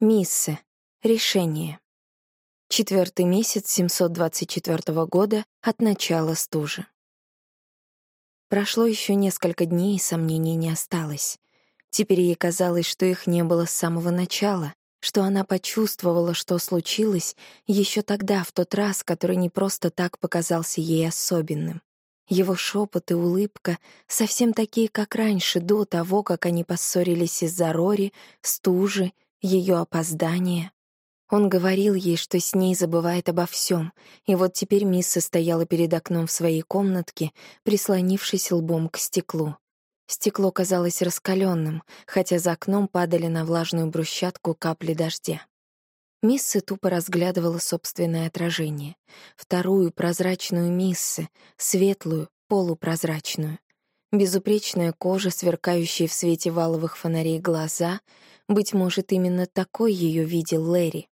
Миссы. Решение. Четвертый месяц 724 года от начала стужи. Прошло еще несколько дней, и сомнений не осталось. Теперь ей казалось, что их не было с самого начала, что она почувствовала, что случилось еще тогда, в тот раз, который не просто так показался ей особенным. Его шепот и улыбка совсем такие, как раньше, до того, как они поссорились из-за Рори, стужи, ее опоздания. Он говорил ей, что с ней забывает обо всем, и вот теперь Мисса стояла перед окном в своей комнатке, прислонившись лбом к стеклу. Стекло казалось раскаленным, хотя за окном падали на влажную брусчатку капли дождя. Миссы тупо разглядывала собственное отражение. Вторую прозрачную Миссы, светлую, полупрозрачную. Безупречная кожа, сверкающие в свете валовых фонарей глаза. Быть может, именно такой ее видел Лэри.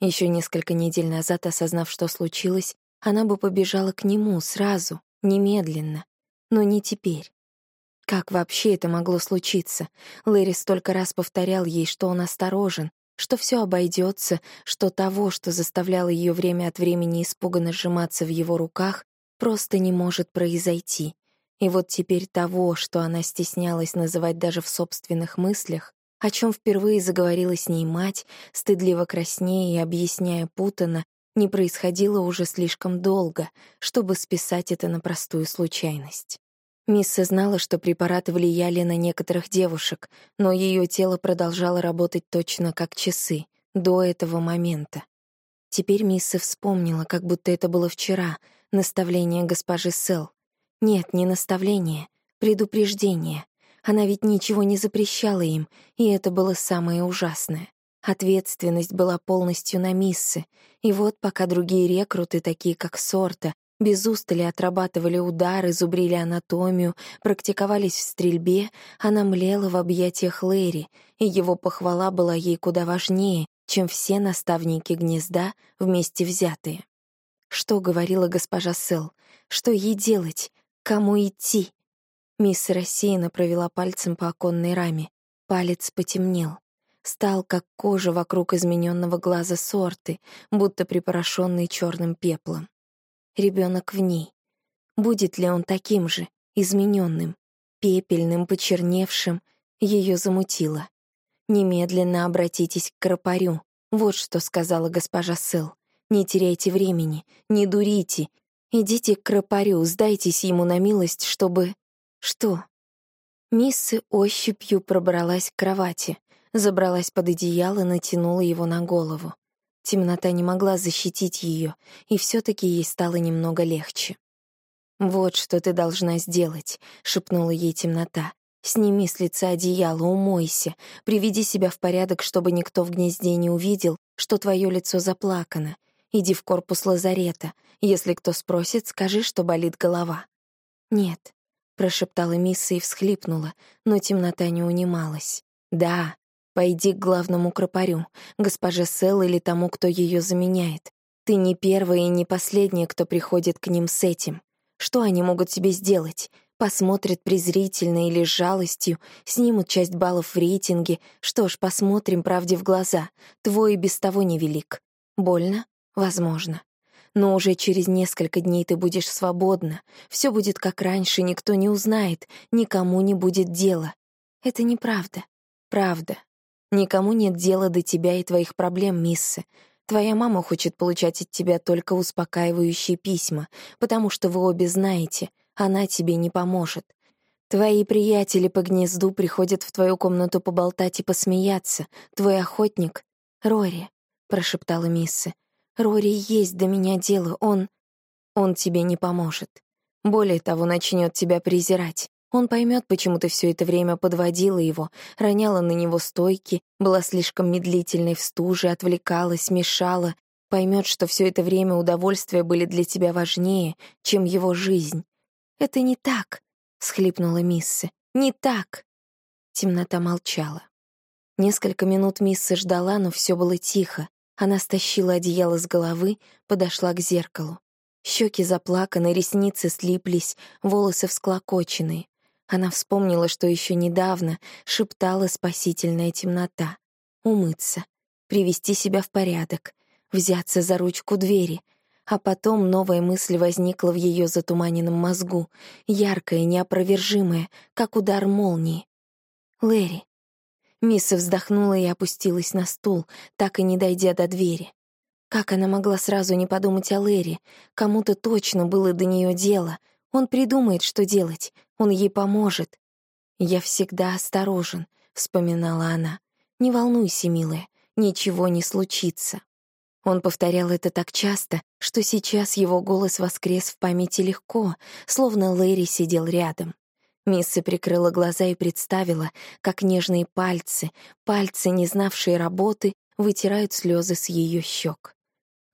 Еще несколько недель назад, осознав, что случилось, она бы побежала к нему сразу, немедленно. Но не теперь. Как вообще это могло случиться? Лэри столько раз повторял ей, что он осторожен, что все обойдется, что того, что заставляло ее время от времени испуганно сжиматься в его руках, просто не может произойти. И вот теперь того, что она стеснялась называть даже в собственных мыслях, о чем впервые заговорила с ней мать, стыдливо краснея и объясняя путано, не происходило уже слишком долго, чтобы списать это на простую случайность. Мисса знала, что препараты влияли на некоторых девушек, но ее тело продолжало работать точно как часы, до этого момента. Теперь Мисса вспомнила, как будто это было вчера, наставление госпожи Сел. Нет, не наставление, предупреждение. Она ведь ничего не запрещала им, и это было самое ужасное. Ответственность была полностью на Миссы, и вот пока другие рекруты, такие как Сорта, без устали отрабатывали удары, зубрили анатомию, практиковались в стрельбе, она млела в объятиях Лэри, и его похвала была ей куда важнее, чем все наставники гнезда вместе взятые. Что говорила госпожа Сел? Что ей делать? Кому идти? Мисс рассеянно провела пальцем по оконной раме. Палец потемнел. Стал, как кожа вокруг измененного глаза сорты, будто припорошенный черным пеплом ребенок в ней. Будет ли он таким же, измененным, пепельным, почерневшим, ее замутило. «Немедленно обратитесь к Кропарю», вот что сказала госпожа Сэл. «Не теряйте времени, не дурите. Идите к Кропарю, сдайтесь ему на милость, чтобы...» «Что?» Миссы ощупью пробралась к кровати, забралась под одеяло, натянула его на голову. Темнота не могла защитить ее, и все таки ей стало немного легче. «Вот что ты должна сделать», — шепнула ей темнота. «Сними с лица одеяло, умойся, приведи себя в порядок, чтобы никто в гнезде не увидел, что твое лицо заплакано. Иди в корпус лазарета. Если кто спросит, скажи, что болит голова». «Нет», — прошептала Мисса и всхлипнула, но темнота не унималась. «Да, Пойди к главному кропарю, госпоже Сел или тому, кто ее заменяет. Ты не первая и не последняя, кто приходит к ним с этим. Что они могут тебе сделать? Посмотрят презрительно или с жалостью, снимут часть баллов в рейтинге. Что ж, посмотрим правде в глаза. Твой и без того невелик. Больно? Возможно. Но уже через несколько дней ты будешь свободна. Все будет как раньше, никто не узнает, никому не будет дела. Это неправда. Правда. Никому нет дела до тебя и твоих проблем, миссы. Твоя мама хочет получать от тебя только успокаивающие письма, потому что вы обе знаете, она тебе не поможет. Твои приятели по гнезду приходят в твою комнату поболтать и посмеяться. Твой охотник — Рори, — прошептала миссы. Рори есть до меня дело, он... Он тебе не поможет. Более того, начнет тебя презирать. Он поймет, почему ты все это время подводила его, роняла на него стойки, была слишком медлительной в стуже, отвлекалась, мешала, поймет, что все это время удовольствия были для тебя важнее, чем его жизнь. «Это не так», — схлипнула Миссы. «Не так». Темнота молчала. Несколько минут Мисса ждала, но все было тихо. Она стащила одеяло с головы, подошла к зеркалу. Щеки заплаканы, ресницы слиплись, волосы всклокоченные. Она вспомнила, что еще недавно шептала спасительная темнота. Умыться. привести себя в порядок, взяться за ручку двери. А потом новая мысль возникла в ее затуманенном мозгу, яркая, неопровержимая, как удар молнии. «Лэри». Мисса вздохнула и опустилась на стул, так и не дойдя до двери. Как она могла сразу не подумать о Лэри? Кому-то точно было до нее дело. Он придумает, что делать. Он ей поможет. «Я всегда осторожен», — вспоминала она. «Не волнуйся, милая, ничего не случится». Он повторял это так часто, что сейчас его голос воскрес в памяти легко, словно Лэри сидел рядом. Мисси прикрыла глаза и представила, как нежные пальцы, пальцы, не знавшие работы, вытирают слезы с ее щек.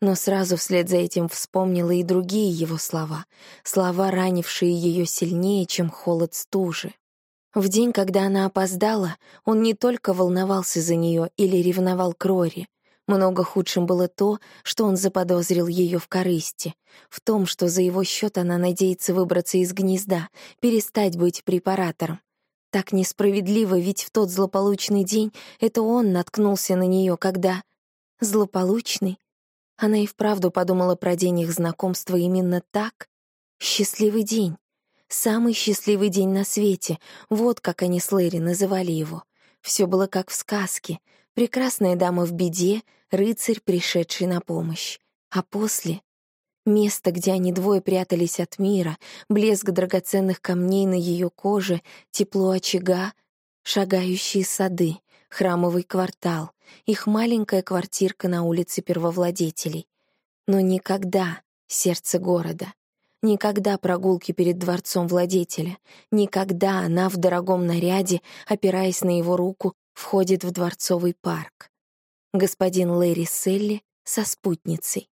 Но сразу вслед за этим вспомнила и другие его слова, слова, ранившие ее сильнее, чем холод стужи. В день, когда она опоздала, он не только волновался за нее или ревновал к Рори. Много худшим было то, что он заподозрил ее в корысти, в том, что за его счет она надеется выбраться из гнезда, перестать быть препаратором. Так несправедливо, ведь в тот злополучный день это он наткнулся на нее, когда... Злополучный? Она и вправду подумала про день их знакомства именно так. Счастливый день. Самый счастливый день на свете, вот как они с Лэри называли его. Все было как в сказке. Прекрасная дама в беде, рыцарь, пришедший на помощь. А после — место, где они двое прятались от мира, блеск драгоценных камней на ее коже, тепло очага, шагающие сады, храмовый квартал, их маленькая квартирка на улице первовладетелей. Но никогда сердце города. Никогда прогулки перед дворцом владетеля, никогда она в дорогом наряде, опираясь на его руку, входит в дворцовый парк. Господин Лэри Селли со спутницей.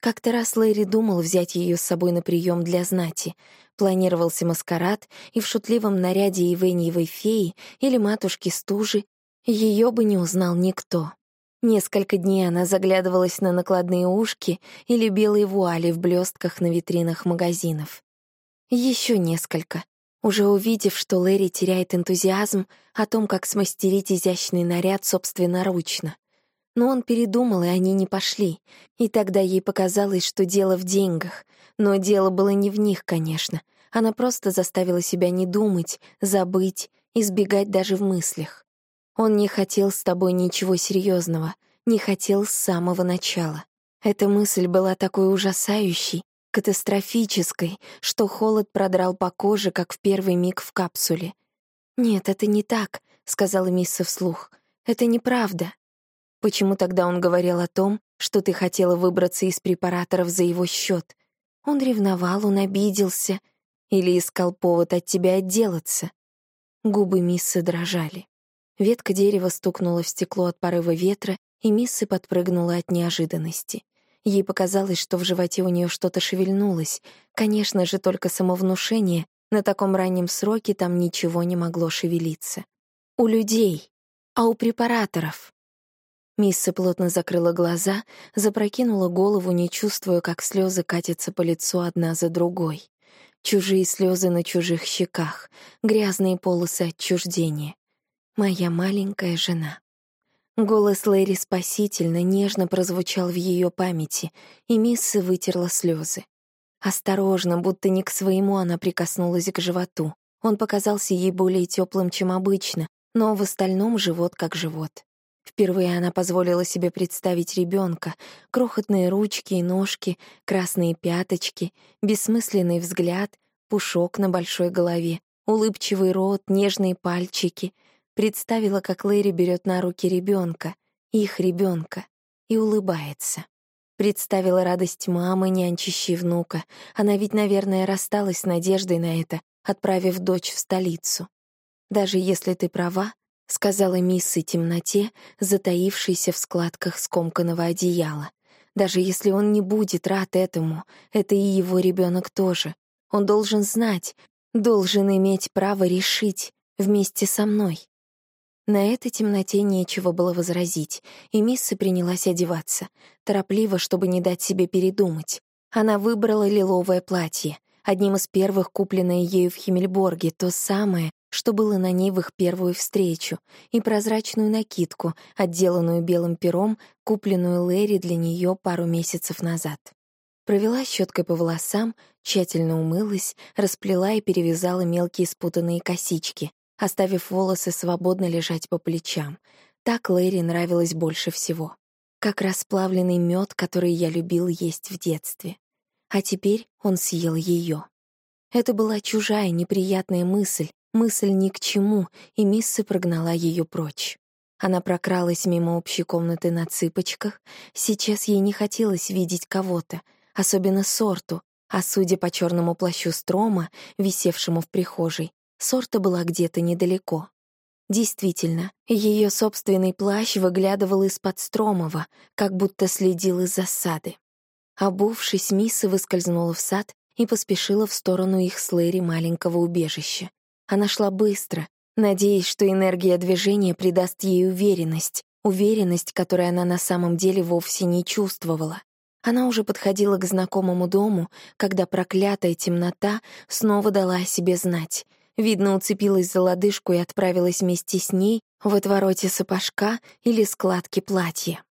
Как-то раз Лэри думал взять ее с собой на прием для знати. Планировался маскарад, и в шутливом наряде Ивеньевой феи или матушки Стужи ее бы не узнал никто. Несколько дней она заглядывалась на накладные ушки или белые вуали в блестках на витринах магазинов. Еще несколько. Уже увидев, что Лэри теряет энтузиазм о том, как смастерить изящный наряд собственноручно. Но он передумал, и они не пошли. И тогда ей показалось, что дело в деньгах. Но дело было не в них, конечно. Она просто заставила себя не думать, забыть, избегать даже в мыслях. Он не хотел с тобой ничего серьезного, не хотел с самого начала. Эта мысль была такой ужасающей, катастрофической, что холод продрал по коже, как в первый миг в капсуле. «Нет, это не так», — сказала Мисса вслух. «Это неправда». Почему тогда он говорил о том, что ты хотела выбраться из препараторов за его счет? Он ревновал, он обиделся или искал повод от тебя отделаться. Губы Миссы дрожали. Ветка дерева стукнула в стекло от порыва ветра, и Миссы подпрыгнула от неожиданности. Ей показалось, что в животе у нее что-то шевельнулось. Конечно же, только самовнушение. На таком раннем сроке там ничего не могло шевелиться. У людей, а у препараторов. Мисса плотно закрыла глаза, запрокинула голову, не чувствуя, как слезы катятся по лицу одна за другой. Чужие слезы на чужих щеках, грязные полосы отчуждения. Моя маленькая жена. Голос Лэри спасительно, нежно прозвучал в ее памяти, и Мисса вытерла слезы. Осторожно, будто не к своему она прикоснулась к животу. Он показался ей более теплым, чем обычно, но в остальном живот как живот. Впервые она позволила себе представить ребенка, крохотные ручки и ножки, красные пяточки, бессмысленный взгляд, пушок на большой голове, улыбчивый рот, нежные пальчики — Представила, как Лэри берет на руки ребенка, их ребенка, и улыбается. Представила радость мамы, нянчащей внука. Она ведь, наверное, рассталась с надеждой на это, отправив дочь в столицу. «Даже если ты права», — сказала миссы темноте, затаившейся в складках скомканного одеяла. «Даже если он не будет рад этому, это и его ребенок тоже. Он должен знать, должен иметь право решить вместе со мной. На этой темноте нечего было возразить, и Мисса принялась одеваться, торопливо, чтобы не дать себе передумать. Она выбрала лиловое платье, одним из первых купленное ею в Химмельборге, то самое, что было на ней в их первую встречу, и прозрачную накидку, отделанную белым пером, купленную Лэри для нее пару месяцев назад. Провела щеткой по волосам, тщательно умылась, расплела и перевязала мелкие спутанные косички, оставив волосы свободно лежать по плечам. Так Лэри нравилось больше всего. Как расплавленный мед, который я любил есть в детстве. А теперь он съел ее. Это была чужая, неприятная мысль, мысль ни к чему, и Мисса прогнала ее прочь. Она прокралась мимо общей комнаты на цыпочках. Сейчас ей не хотелось видеть кого-то, особенно сорту, а судя по черному плащу строма, висевшему в прихожей, сорта была где-то недалеко. Действительно, ее собственный плащ выглядывал из-под стромова, как будто следил из засады. Обувшись, Мисса выскользнула в сад и поспешила в сторону их с Лэри маленького убежища. Она шла быстро, надеясь, что энергия движения придаст ей уверенность, уверенность, которой она на самом деле вовсе не чувствовала. Она уже подходила к знакомому дому, когда проклятая темнота снова дала о себе знать. Видно, уцепилась за лодыжку и отправилась вместе с ней в отвороте сапожка или складки платья.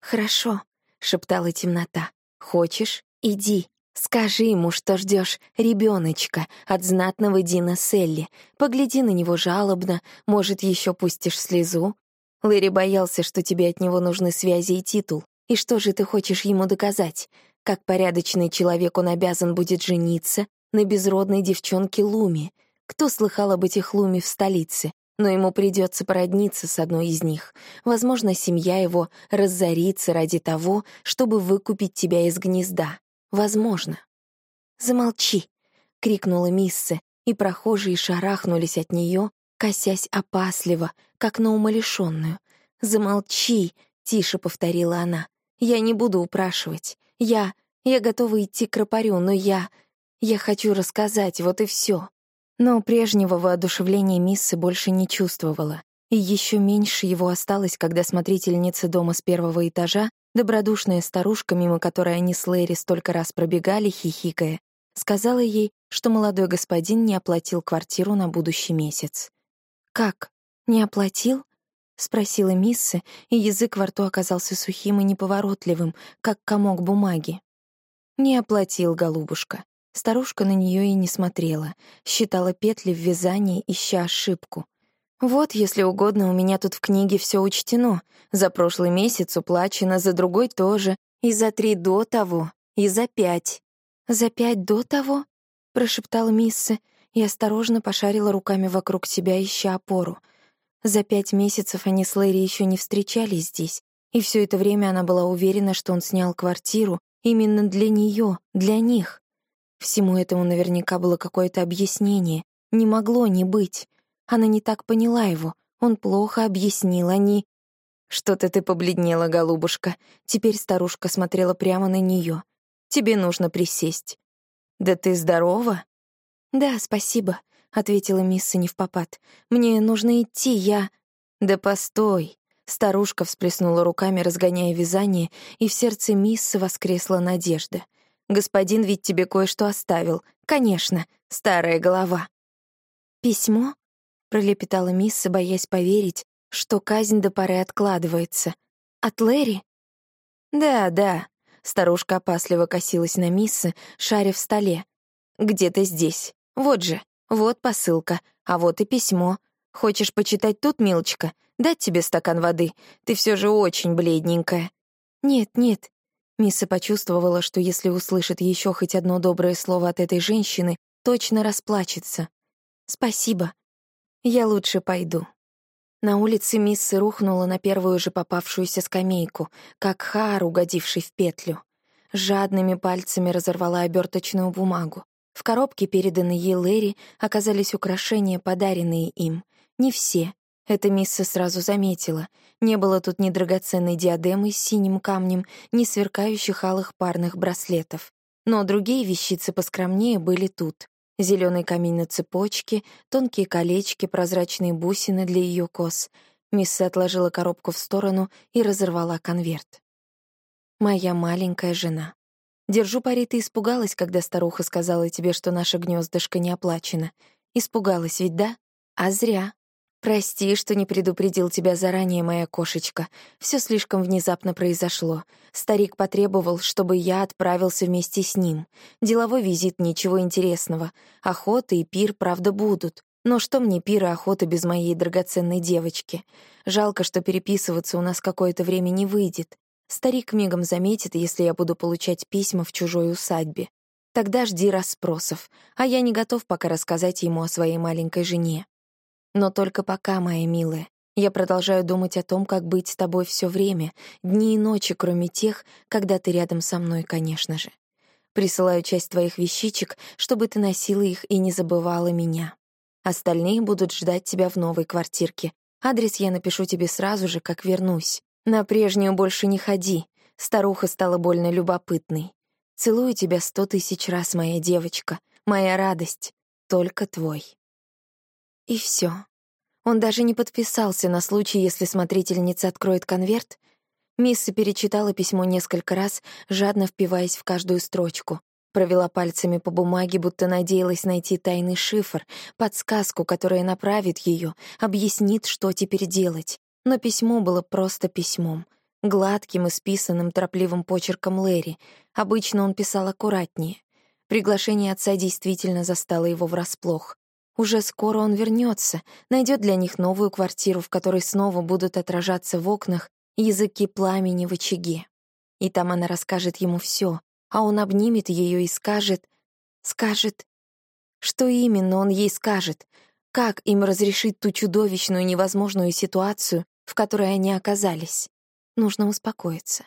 «Хорошо», — шептала темнота. «Хочешь? Иди. Скажи ему, что ждешь ребеночка от знатного Дина Селли. Погляди на него жалобно, может, еще пустишь слезу. Лэри боялся, что тебе от него нужны связи и титул. И что же ты хочешь ему доказать? Как порядочный человек он обязан будет жениться на безродной девчонке Луми. Кто слыхал об этих Луми в столице? Но ему придется породниться с одной из них. Возможно, семья его разорится ради того, чтобы выкупить тебя из гнезда. Возможно. «Замолчи!» — крикнула Мисса, и прохожие шарахнулись от нее, косясь опасливо, как на умалишенную. «Замолчи!» — тише повторила она. «Я не буду упрашивать. Я... Я готова идти к рапорю, но я... Я хочу рассказать, вот и все. Но прежнего воодушевления Миссы больше не чувствовала, и еще меньше его осталось, когда смотрительница дома с первого этажа Добродушная старушка, мимо которой они с Лэри столько раз пробегали, хихикая, сказала ей, что молодой господин не оплатил квартиру на будущий месяц. «Как? Не оплатил?» — спросила Мисса, и язык во рту оказался сухим и неповоротливым, как комок бумаги. «Не оплатил, голубушка». Старушка на нее и не смотрела, считала петли в вязании, ища ошибку. Вот, если угодно, у меня тут в книге все учтено. За прошлый месяц уплачено, за другой тоже, и за три до того, и за пять. «За пять до того?» — прошептала Мисса и осторожно пошарила руками вокруг себя, ища опору. За пять месяцев они с Лэри еще не встречались здесь, и все это время она была уверена, что он снял квартиру именно для нее, для них. Всему этому наверняка было какое-то объяснение. Не могло не быть. Она не так поняла его. Он плохо объяснил, они... «Что-то ты побледнела, голубушка». Теперь старушка смотрела прямо на нее. «Тебе нужно присесть». «Да ты здорова?» «Да, спасибо», — ответила мисс попад. «Мне нужно идти, я...» «Да постой!» Старушка всплеснула руками, разгоняя вязание, и в сердце миссы воскресла надежда. «Господин ведь тебе кое-что оставил. Конечно, старая голова». «Письмо?» пролепетала Мисса, боясь поверить, что казнь до поры откладывается. От Лэри? Да, да. Старушка опасливо косилась на Миссы, шаря в столе. Где-то здесь. Вот же. Вот посылка. А вот и письмо. Хочешь почитать тут, милочка? Дать тебе стакан воды? Ты все же очень бледненькая. Нет, нет. Мисса почувствовала, что если услышит еще хоть одно доброе слово от этой женщины, точно расплачется. Спасибо. Я лучше пойду. На улице Миссы рухнула на первую же попавшуюся скамейку, как хар, угодивший в петлю. Жадными пальцами разорвала оберточную бумагу. В коробке, переданной ей Лэри, оказались украшения, подаренные им. Не все. Это Мисса сразу заметила. Не было тут ни драгоценной диадемы с синим камнем, ни сверкающих алых парных браслетов. Но другие вещицы поскромнее были тут. Зеленый камень на цепочке, тонкие колечки, прозрачные бусины для ее кос. Мисса отложила коробку в сторону и разорвала конверт. «Моя маленькая жена. Держу пари, ты испугалась, когда старуха сказала тебе, что наша гнездышко не оплачено. Испугалась ведь, да? А зря. Прости, что не предупредил тебя заранее, моя кошечка. Все слишком внезапно произошло. Старик потребовал, чтобы я отправился вместе с ним. Деловой визит, ничего интересного. Охота и пир, правда, будут. Но что мне пир и охота без моей драгоценной девочки? Жалко, что переписываться у нас какое-то время не выйдет. Старик мигом заметит, если я буду получать письма в чужой усадьбе. Тогда жди расспросов, а я не готов пока рассказать ему о своей маленькой жене. Но только пока, моя милая, я продолжаю думать о том, как быть с тобой все время, дни и ночи, кроме тех, когда ты рядом со мной, конечно же. Присылаю часть твоих вещичек, чтобы ты носила их и не забывала меня. Остальные будут ждать тебя в новой квартирке. Адрес я напишу тебе сразу же, как вернусь. На прежнюю больше не ходи. Старуха стала больно любопытной. Целую тебя сто тысяч раз, моя девочка, моя радость, только твой. И все. Он даже не подписался на случай, если смотрительница откроет конверт. Мисса перечитала письмо несколько раз, жадно впиваясь в каждую строчку. Провела пальцами по бумаге, будто надеялась найти тайный шифр, подсказку, которая направит ее, объяснит, что теперь делать. Но письмо было просто письмом. Гладким и списанным торопливым почерком Лэри. Обычно он писал аккуратнее. Приглашение отца действительно застало его врасплох. Уже скоро он вернется, найдет для них новую квартиру, в которой снова будут отражаться в окнах языки пламени в очаге. И там она расскажет ему все, а он обнимет ее и скажет... Скажет... Что именно он ей скажет? Как им разрешить ту чудовищную невозможную ситуацию, в которой они оказались? Нужно успокоиться.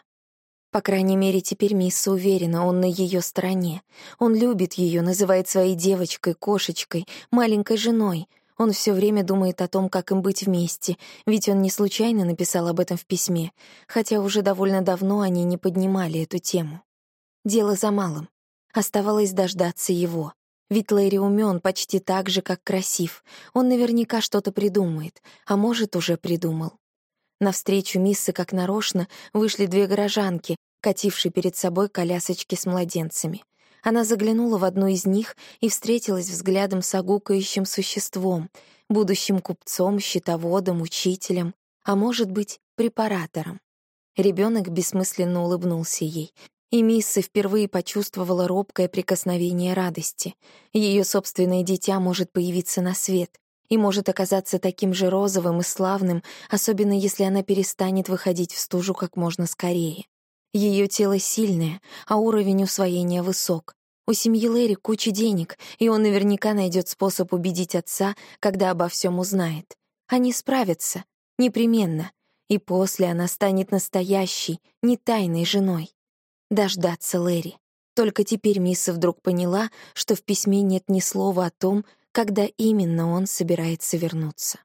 По крайней мере, теперь Мисса уверена, он на ее стороне. Он любит ее, называет своей девочкой, кошечкой, маленькой женой. Он все время думает о том, как им быть вместе, ведь он не случайно написал об этом в письме, хотя уже довольно давно они не поднимали эту тему. Дело за малым. Оставалось дождаться его. Ведь Лэри умен почти так же, как красив. Он наверняка что-то придумает, а может, уже придумал. Навстречу Миссы, как нарочно, вышли две горожанки, катившие перед собой колясочки с младенцами. Она заглянула в одну из них и встретилась взглядом с огукающим существом, будущим купцом, счетоводом, учителем, а может быть, препаратором. Ребенок бессмысленно улыбнулся ей, и Мисса впервые почувствовала робкое прикосновение радости. Ее собственное дитя может появиться на свет, и может оказаться таким же розовым и славным, особенно если она перестанет выходить в стужу как можно скорее. Ее тело сильное, а уровень усвоения высок. У семьи Лэри куча денег, и он наверняка найдет способ убедить отца, когда обо всем узнает. Они справятся, непременно, и после она станет настоящей, не тайной женой. Дождаться Лэри. Только теперь Мисса вдруг поняла, что в письме нет ни слова о том, когда именно он собирается вернуться.